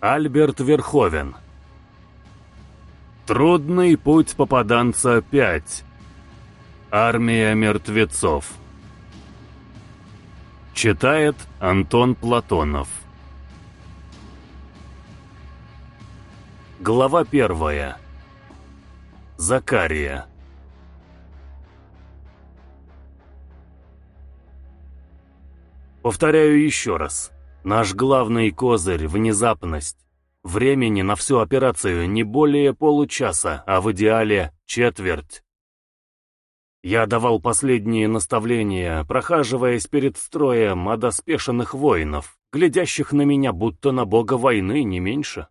Альберт Верховен. Трудный путь попаданца 5. Армия мертвецов. Читает Антон Платонов. Глава первая. Закария. Повторяю еще раз. Наш главный козырь — внезапность. Времени на всю операцию не более получаса, а в идеале четверть. Я давал последние наставления, прохаживаясь перед строем одоспешенных воинов, глядящих на меня будто на бога войны не меньше.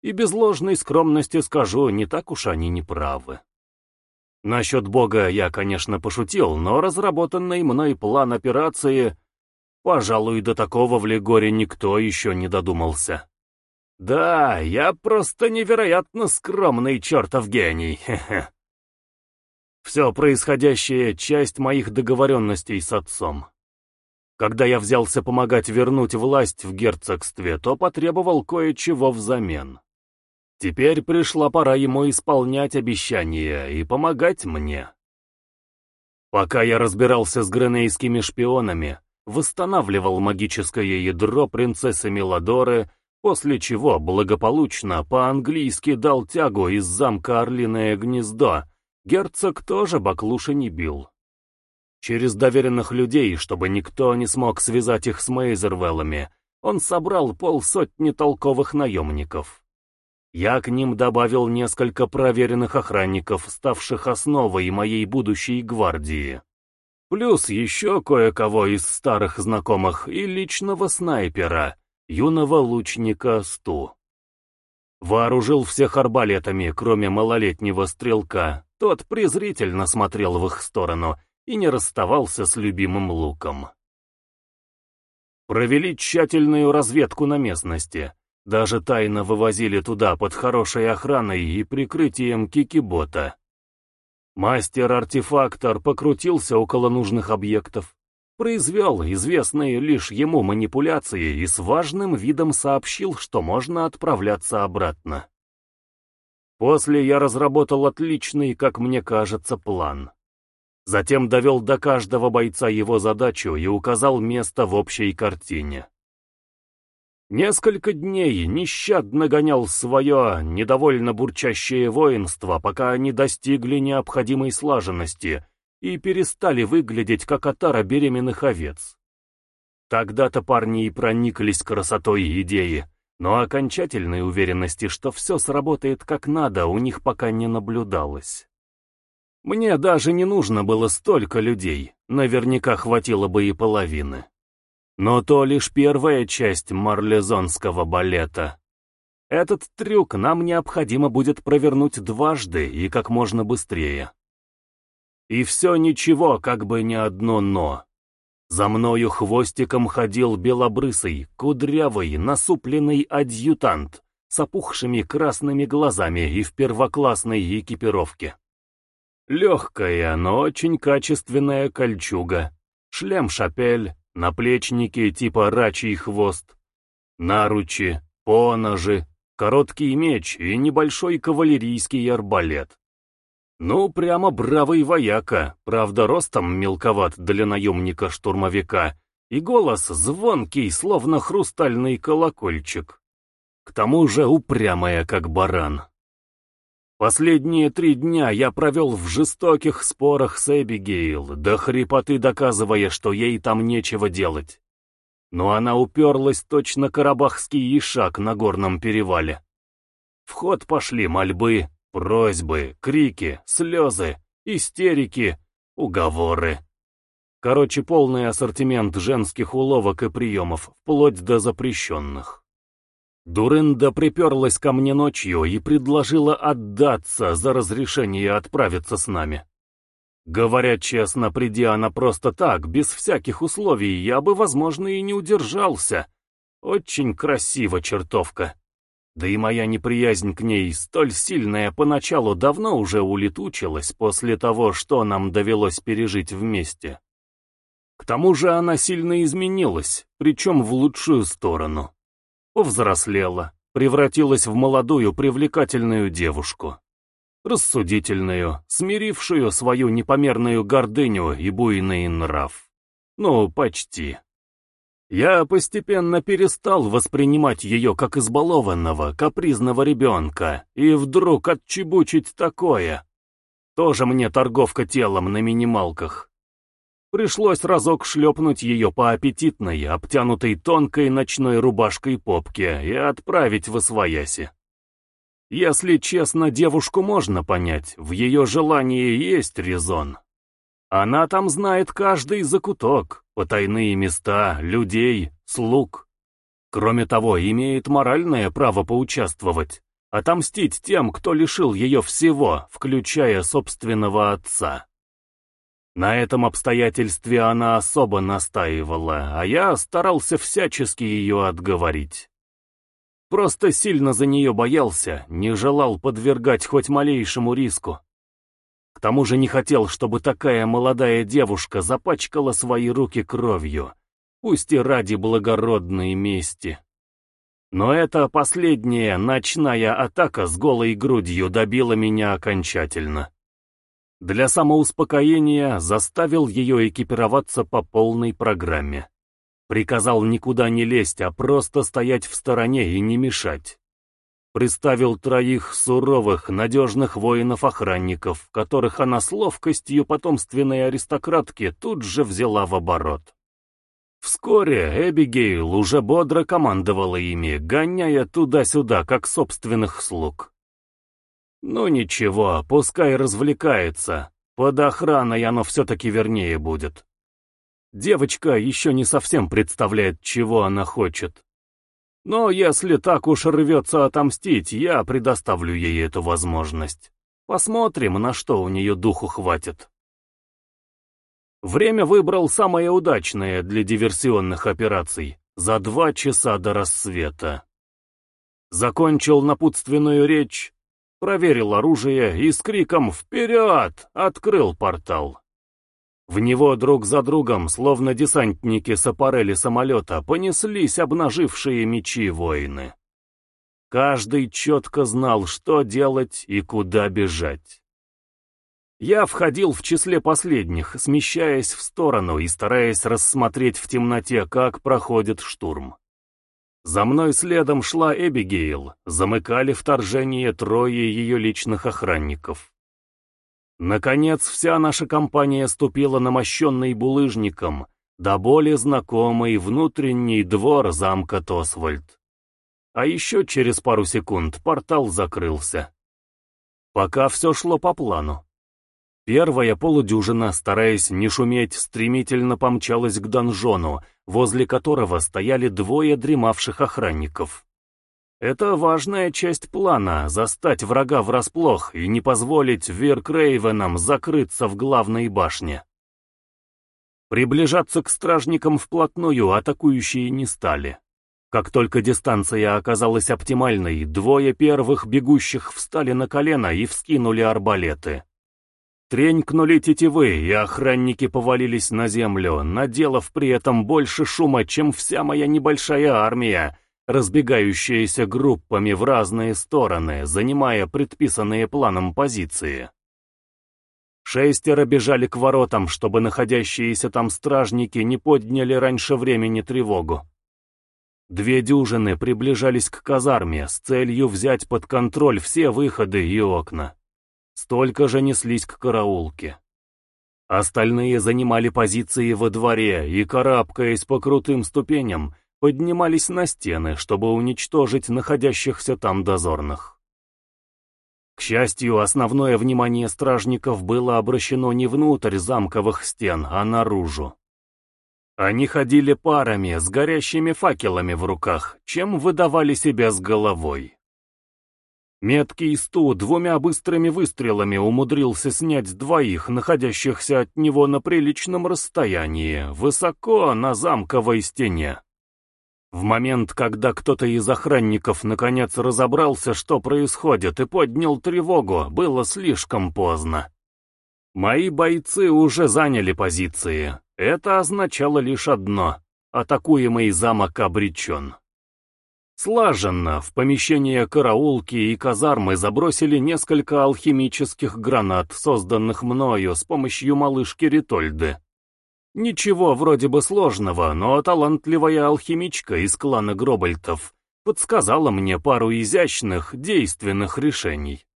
И без ложной скромности скажу, не так уж они не правы. Насчет бога я, конечно, пошутил, но разработанный мной план операции Пожалуй, до такого в Легоре никто еще не додумался. Да, я просто невероятно скромный чертов гений, хе-хе. Все происходящее — часть моих договоренностей с отцом. Когда я взялся помогать вернуть власть в герцогстве, то потребовал кое-чего взамен. Теперь пришла пора ему исполнять обещания и помогать мне. Пока я разбирался с гренейскими шпионами, восстанавливал магическое ядро принцессы Меладоры, после чего благополучно по-английски дал тягу из замка Орлиное гнездо, герцог тоже баклуши не бил. Через доверенных людей, чтобы никто не смог связать их с Мейзервеллами, он собрал полсотни толковых наемников. Я к ним добавил несколько проверенных охранников, ставших основой моей будущей гвардии. Плюс еще кое-кого из старых знакомых и личного снайпера, юного лучника Сту. Вооружил всех арбалетами, кроме малолетнего стрелка. Тот презрительно смотрел в их сторону и не расставался с любимым луком. Провели тщательную разведку на местности. Даже тайно вывозили туда под хорошей охраной и прикрытием кикибота. Мастер-артефактор покрутился около нужных объектов, произвел известные лишь ему манипуляции и с важным видом сообщил, что можно отправляться обратно. После я разработал отличный, как мне кажется, план. Затем довел до каждого бойца его задачу и указал место в общей картине. Несколько дней нещадно гонял свое недовольно бурчащее воинство, пока они достигли необходимой слаженности и перестали выглядеть как отара беременных овец. Тогда-то парни и прониклись красотой идеи, но окончательной уверенности, что все сработает как надо, у них пока не наблюдалось. Мне даже не нужно было столько людей, наверняка хватило бы и половины. Но то лишь первая часть марлезонского балета. Этот трюк нам необходимо будет провернуть дважды и как можно быстрее. И все ничего, как бы не одно «но». За мною хвостиком ходил белобрысый, кудрявый, насупленный адъютант с опухшими красными глазами и в первоклассной экипировке. Легкая, но очень качественная кольчуга, шлем-шапель, наплечники типа рачий хвост, наручи, поножи, короткий меч и небольшой кавалерийский арбалет. Ну, прямо бравый вояка, правда, ростом мелковат для наемника-штурмовика, и голос звонкий, словно хрустальный колокольчик. К тому же упрямая, как баран. Последние три дня я провел в жестоких спорах с Эбигейл, до хрипоты доказывая, что ей там нечего делать. Но она уперлась точно карабахский ишак на горном перевале. В ход пошли мольбы, просьбы, крики, слезы, истерики, уговоры. Короче, полный ассортимент женских уловок и приемов, вплоть до запрещенных. Дурында приперлась ко мне ночью и предложила отдаться за разрешение отправиться с нами. Говоря честно, придя она просто так, без всяких условий, я бы, возможно, и не удержался. Очень красиво чертовка. Да и моя неприязнь к ней, столь сильная поначалу, давно уже улетучилась после того, что нам довелось пережить вместе. К тому же она сильно изменилась, причем в лучшую сторону повзрослела, превратилась в молодую привлекательную девушку. Рассудительную, смирившую свою непомерную гордыню и буйный нрав. Ну, почти. Я постепенно перестал воспринимать ее как избалованного, капризного ребенка, и вдруг отчебучить такое. Тоже мне торговка телом на минималках. Пришлось разок шлепнуть ее по аппетитной, обтянутой тонкой ночной рубашкой попке и отправить в освояси. Если честно, девушку можно понять, в ее желании есть резон. Она там знает каждый закуток, потайные места, людей, слуг. Кроме того, имеет моральное право поучаствовать, отомстить тем, кто лишил ее всего, включая собственного отца. На этом обстоятельстве она особо настаивала, а я старался всячески ее отговорить. Просто сильно за нее боялся, не желал подвергать хоть малейшему риску. К тому же не хотел, чтобы такая молодая девушка запачкала свои руки кровью, пусть и ради благородной мести. Но эта последняя ночная атака с голой грудью добила меня окончательно. Для самоуспокоения заставил ее экипироваться по полной программе. Приказал никуда не лезть, а просто стоять в стороне и не мешать. Приставил троих суровых, надежных воинов-охранников, которых она с ловкостью потомственной аристократки тут же взяла в оборот. Вскоре Эбигейл уже бодро командовала ими, гоняя туда-сюда, как собственных слуг. Ну ничего, пускай развлекается. Под охраной оно все-таки вернее будет. Девочка еще не совсем представляет, чего она хочет. Но если так уж рвется отомстить, я предоставлю ей эту возможность. Посмотрим, на что у нее духу хватит. Время выбрал самое удачное для диверсионных операций, за два часа до рассвета. Закончил напутственную речь, проверил оружие и с криком «Вперед!» открыл портал. В него друг за другом, словно десантники с аппарели самолета, понеслись обнажившие мечи воины. Каждый четко знал, что делать и куда бежать. Я входил в числе последних, смещаясь в сторону и стараясь рассмотреть в темноте, как проходит штурм. За мной следом шла Эбигейл, замыкали вторжение трое ее личных охранников. Наконец, вся наша компания ступила на мощенный булыжником, до более знакомый внутренний двор замка Тосвальд. А еще через пару секунд портал закрылся. Пока все шло по плану. Первая полудюжина, стараясь не шуметь, стремительно помчалась к донжону, возле которого стояли двое дремавших охранников. Это важная часть плана — застать врага врасплох и не позволить Виркрейвенам закрыться в главной башне. Приближаться к стражникам вплотную атакующие не стали. Как только дистанция оказалась оптимальной, двое первых бегущих встали на колено и вскинули арбалеты. Тренькнули тетивы, и охранники повалились на землю, наделав при этом больше шума, чем вся моя небольшая армия, разбегающаяся группами в разные стороны, занимая предписанные планом позиции. Шестеро бежали к воротам, чтобы находящиеся там стражники не подняли раньше времени тревогу. Две дюжины приближались к казарме с целью взять под контроль все выходы и окна. Столько же неслись к караулке. Остальные занимали позиции во дворе и, карабкаясь по крутым ступеням, поднимались на стены, чтобы уничтожить находящихся там дозорных. К счастью, основное внимание стражников было обращено не внутрь замковых стен, а наружу. Они ходили парами с горящими факелами в руках, чем выдавали себя с головой. Меткий Сту двумя быстрыми выстрелами умудрился снять двоих, находящихся от него на приличном расстоянии, высоко на замковой стене. В момент, когда кто-то из охранников наконец разобрался, что происходит, и поднял тревогу, было слишком поздно. Мои бойцы уже заняли позиции. Это означало лишь одно — атакуемый замок обречен. Слаженно в помещение караулки и казармы забросили несколько алхимических гранат, созданных мною с помощью малышки Ритольды. Ничего вроде бы сложного, но талантливая алхимичка из клана Гробальтов подсказала мне пару изящных, действенных решений.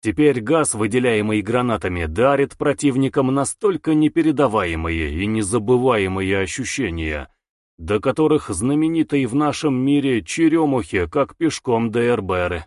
Теперь газ, выделяемый гранатами, дарит противникам настолько непередаваемые и незабываемые ощущения — до которых знаменитой в нашем мире черемухи, как пешком до Эрберы.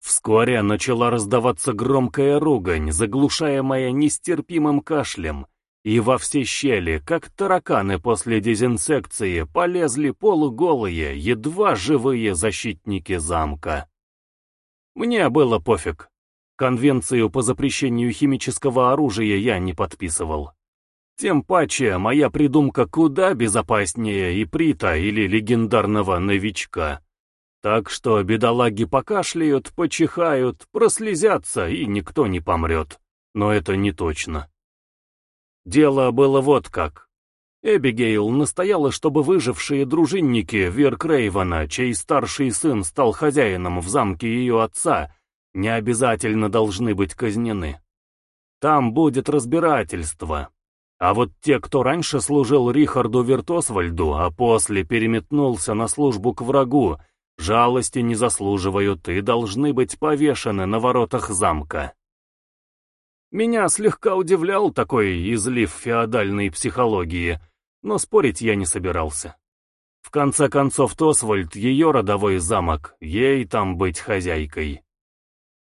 Вскоре начала раздаваться громкая ругань, заглушаемая нестерпимым кашлем, и во все щели, как тараканы после дезинсекции, полезли полуголые, едва живые защитники замка. Мне было пофиг. Конвенцию по запрещению химического оружия я не подписывал. Тем паче, моя придумка куда безопаснее иприта или легендарного новичка. Так что бедолаги покашляют, почихают, прослезятся, и никто не помрет. Но это не точно. Дело было вот как. Эбигейл настояла, чтобы выжившие дружинники Веркрейвена, чей старший сын стал хозяином в замке ее отца, не обязательно должны быть казнены. Там будет разбирательство, а вот те, кто раньше служил Рихарду Вертосвальду, а после переметнулся на службу к врагу, жалости не заслуживают и должны быть повешены на воротах замка. Меня слегка удивлял такой излив феодальной психологии, но спорить я не собирался. В конце концов, Тосвальд — ее родовой замок, ей там быть хозяйкой.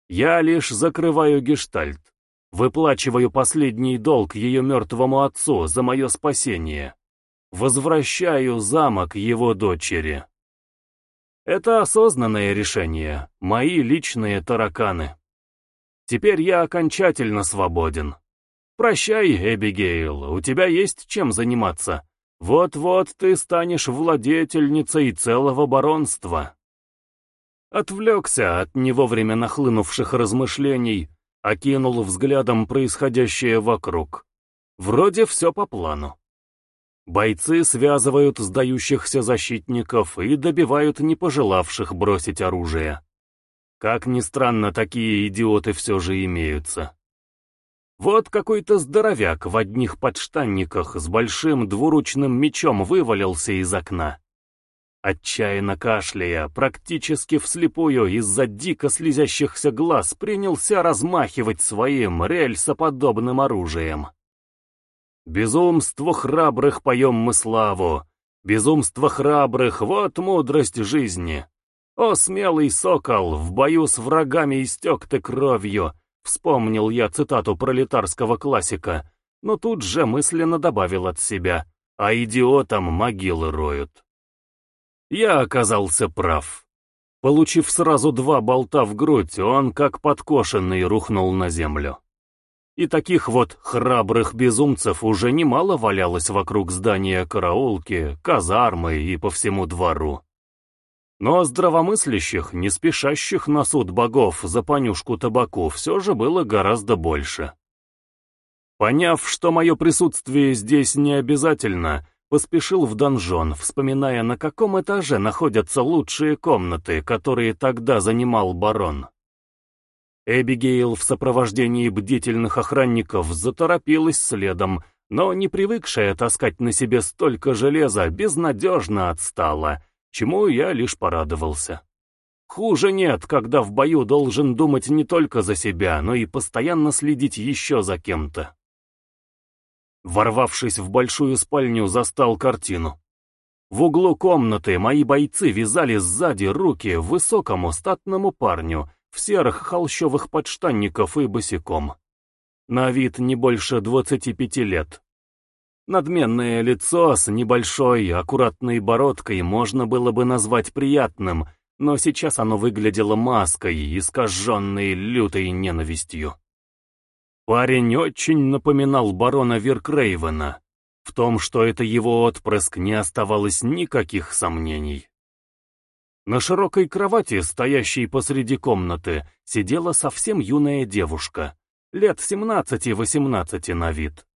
Я лишь закрываю гештальт. Выплачиваю последний долг ее мертвому отцу за мое спасение. Возвращаю замок его дочери. Это осознанное решение, мои личные тараканы. Теперь я окончательно свободен. Прощай, Эбигейл, у тебя есть чем заниматься. Вот-вот ты станешь владетельницей целого баронства. Отвлекся от не вовремя нахлынувших размышлений, окинул взглядом происходящее вокруг. Вроде все по плану. Бойцы связывают сдающихся защитников и добивают не пожелавших бросить оружие. Как ни странно, такие идиоты все же имеются. Вот какой-то здоровяк в одних подштанниках с большим двуручным мечом вывалился из окна. Отчаянно кашляя, практически вслепую из-за дико слезящихся глаз, принялся размахивать своим рельсоподобным оружием. «Безумство храбрых поем мы славу! Безумство храбрых — вот мудрость жизни! О, смелый сокол, в бою с врагами истек ты кровью!» Вспомнил я цитату пролетарского классика, но тут же мысленно добавил от себя, а идиотам могилы роют. Я оказался прав. Получив сразу два болта в грудь, он как подкошенный рухнул на землю. И таких вот храбрых безумцев уже немало валялось вокруг здания караулки, казармы и по всему двору. Но здравомыслящих, не спешащих на суд богов за понюшку табаку, все же было гораздо больше. Поняв, что мое присутствие здесь не обязательно, Поспешил в донжон, вспоминая, на каком этаже находятся лучшие комнаты, которые тогда занимал барон. Эбигейл в сопровождении бдительных охранников заторопилась следом, но не привыкшая таскать на себе столько железа, безнадежно отстала, чему я лишь порадовался. Хуже нет, когда в бою должен думать не только за себя, но и постоянно следить еще за кем-то. Ворвавшись в большую спальню, застал картину. В углу комнаты мои бойцы вязали сзади руки высокому статному парню в серых холщовых подштанников и босиком. На вид не больше двадцати пяти лет. Надменное лицо с небольшой, аккуратной бородкой можно было бы назвать приятным, но сейчас оно выглядело маской, искаженной лютой ненавистью. Парень очень напоминал барона Веркрейвена. В том, что это его отпрыск, не оставалось никаких сомнений. На широкой кровати, стоящей посреди комнаты, сидела совсем юная девушка, лет 17-18 на вид.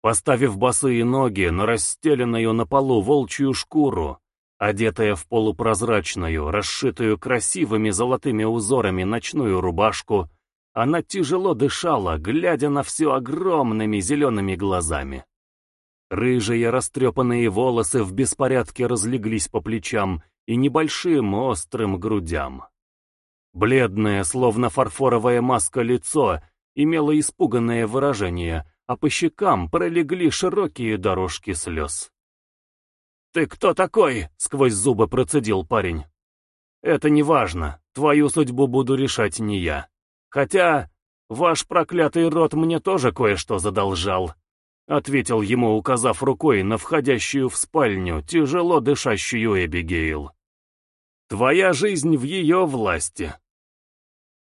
Поставив босые ноги на расстеленную на полу волчью шкуру, Одетая в полупрозрачную, расшитую красивыми золотыми узорами ночную рубашку, она тяжело дышала, глядя на все огромными зелеными глазами. Рыжие растрепанные волосы в беспорядке разлеглись по плечам и небольшим острым грудям. Бледное, словно фарфоровая маска лицо, имело испуганное выражение, а по щекам пролегли широкие дорожки слез. «Ты кто такой?» — сквозь зубы процедил парень. «Это не важно. Твою судьбу буду решать не я. Хотя ваш проклятый род мне тоже кое-что задолжал», — ответил ему, указав рукой на входящую в спальню, тяжело дышащую Эбигейл. «Твоя жизнь в ее власти».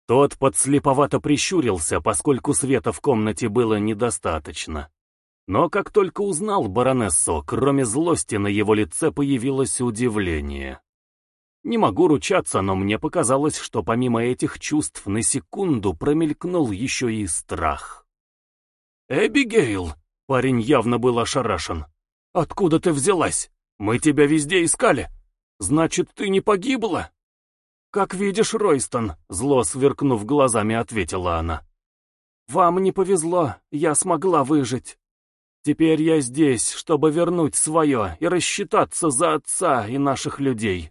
Тот подслеповато прищурился, поскольку света в комнате было недостаточно. Но как только узнал баронессу, кроме злости на его лице появилось удивление. Не могу ручаться, но мне показалось, что помимо этих чувств на секунду промелькнул еще и страх. «Эбигейл!» — парень явно был ошарашен. «Откуда ты взялась? Мы тебя везде искали. Значит, ты не погибла?» «Как видишь, Ройстон», — зло сверкнув глазами, ответила она. «Вам не повезло, я смогла выжить. Теперь я здесь, чтобы вернуть свое и рассчитаться за отца и наших людей».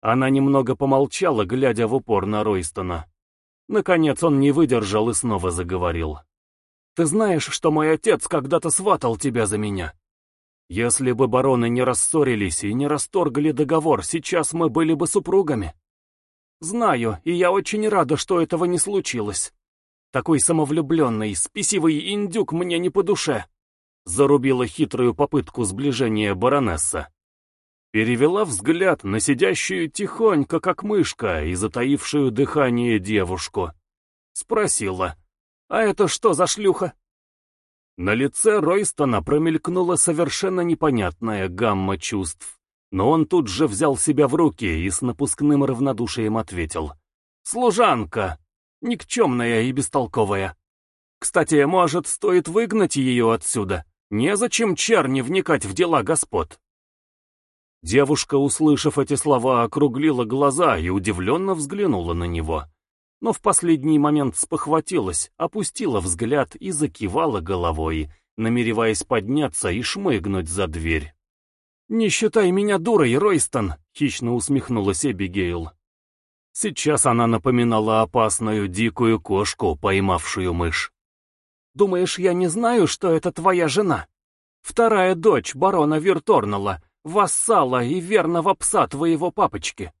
Она немного помолчала, глядя в упор на Ройстона. Наконец он не выдержал и снова заговорил. «Ты знаешь, что мой отец когда-то сватал тебя за меня? Если бы бароны не рассорились и не расторгли договор, сейчас мы были бы супругами. Знаю, и я очень рада, что этого не случилось. Такой самовлюбленный, спесивый индюк мне не по душе. Зарубила хитрую попытку сближения баронесса. Перевела взгляд на сидящую тихонько, как мышка, и затаившую дыхание девушку. Спросила, «А это что за шлюха?» На лице Ройстона промелькнула совершенно непонятная гамма чувств, но он тут же взял себя в руки и с напускным равнодушием ответил. «Служанка! никчемная и бестолковая. Кстати, может, стоит выгнать ее отсюда? Незачем черни вникать в дела господ. Девушка, услышав эти слова, округлила глаза и удивленно взглянула на него. Но в последний момент спохватилась, опустила взгляд и закивала головой, намереваясь подняться и шмыгнуть за дверь. «Не считай меня дурой, Ройстон!» — хищно усмехнулась Эбигейл. Сейчас она напоминала опасную дикую кошку, поймавшую мышь. «Думаешь, я не знаю, что это твоя жена? Вторая дочь барона Вирторнелла, вассала и верного пса твоего папочки.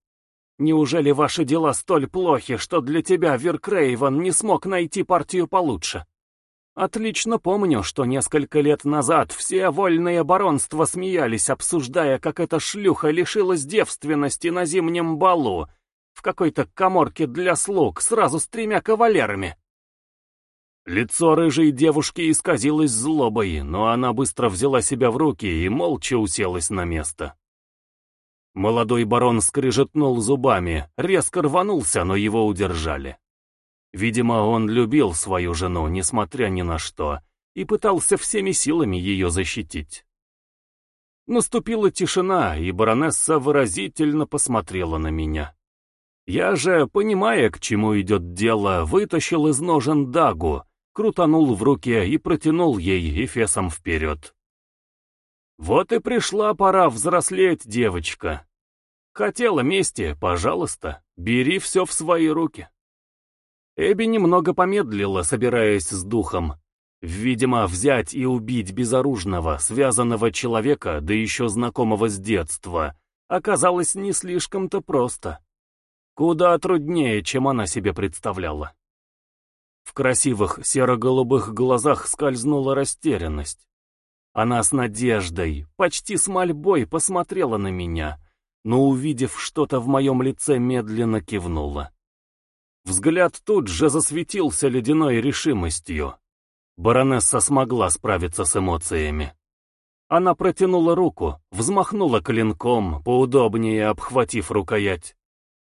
Неужели ваши дела столь плохи, что для тебя Виркрейвен не смог найти партию получше? Отлично помню, что несколько лет назад все вольные баронства смеялись, обсуждая, как эта шлюха лишилась девственности на зимнем балу, в какой-то коморке для слуг, сразу с тремя кавалерами. Лицо рыжей девушки исказилось злобой, но она быстро взяла себя в руки и молча уселась на место. Молодой барон скрижетнул зубами, резко рванулся, но его удержали. Видимо, он любил свою жену, несмотря ни на что, и пытался всеми силами ее защитить. Наступила тишина, и баронесса выразительно посмотрела на меня. Я же, понимая, к чему идет дело, вытащил из ножен дагу, крутанул в руке и протянул ей эфесом вперед. Вот и пришла пора взрослеть, девочка. Хотела мести, пожалуйста, бери все в свои руки. Эбби немного помедлила, собираясь с духом. Видимо, взять и убить безоружного, связанного человека, да еще знакомого с детства, оказалось не слишком-то просто. Куда труднее, чем она себе представляла. В красивых серо-голубых глазах скользнула растерянность. Она с надеждой, почти с мольбой посмотрела на меня, но, увидев что-то в моем лице, медленно кивнула. Взгляд тут же засветился ледяной решимостью. Баронесса смогла справиться с эмоциями. Она протянула руку, взмахнула клинком, поудобнее обхватив рукоять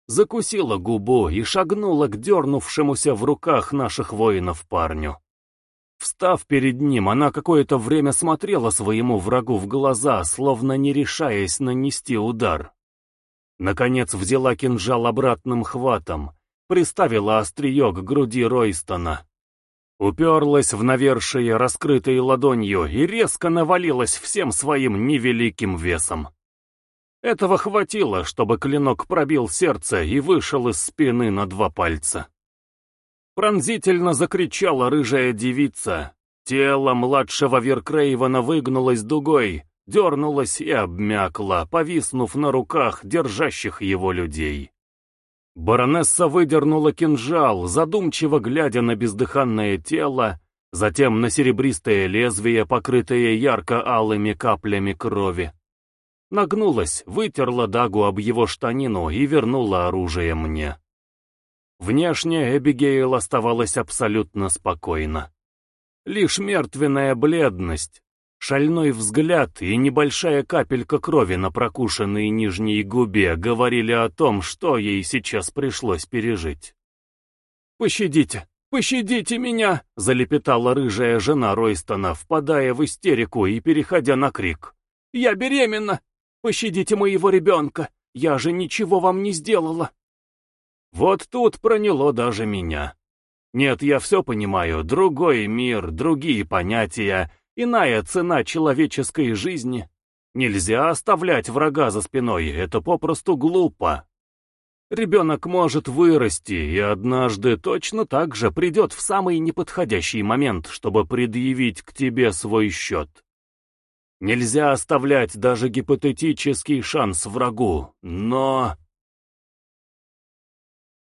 закусила губу и шагнула к дернувшемуся в руках наших воинов парню. Встав перед ним, она какое-то время смотрела своему врагу в глаза, словно не решаясь нанести удар. Наконец взяла кинжал обратным хватом, приставила острие к груди Ройстона. Уперлась в навершие, раскрытой ладонью, и резко навалилась всем своим невеликим весом. Этого хватило, чтобы клинок пробил сердце и вышел из спины на два пальца. Пронзительно закричала рыжая девица. Тело младшего Веркрейвана выгнулось дугой, дернулось и обмякло, повиснув на руках держащих его людей. Баронесса выдернула кинжал, задумчиво глядя на бездыханное тело, затем на серебристое лезвие, покрытое ярко-алыми каплями крови. Нагнулась, вытерла дагу об его штанину и вернула оружие мне. Внешне Эбигейл оставалась абсолютно спокойна. Лишь мертвенная бледность, шальной взгляд и небольшая капелька крови на прокушенной нижней губе говорили о том, что ей сейчас пришлось пережить. «Пощадите, пощадите меня!» — залепетала рыжая жена Ройстона, впадая в истерику и переходя на крик. «Я беременна! Пощадите моего ребенка! Я же ничего вам не сделала!» Вот тут проняло даже меня. Нет, я все понимаю, другой мир, другие понятия, иная цена человеческой жизни. Нельзя оставлять врага за спиной, это попросту глупо. Ребенок может вырасти и однажды точно так же придет в самый неподходящий момент, чтобы предъявить к тебе свой счет. Нельзя оставлять даже гипотетический шанс врагу, но...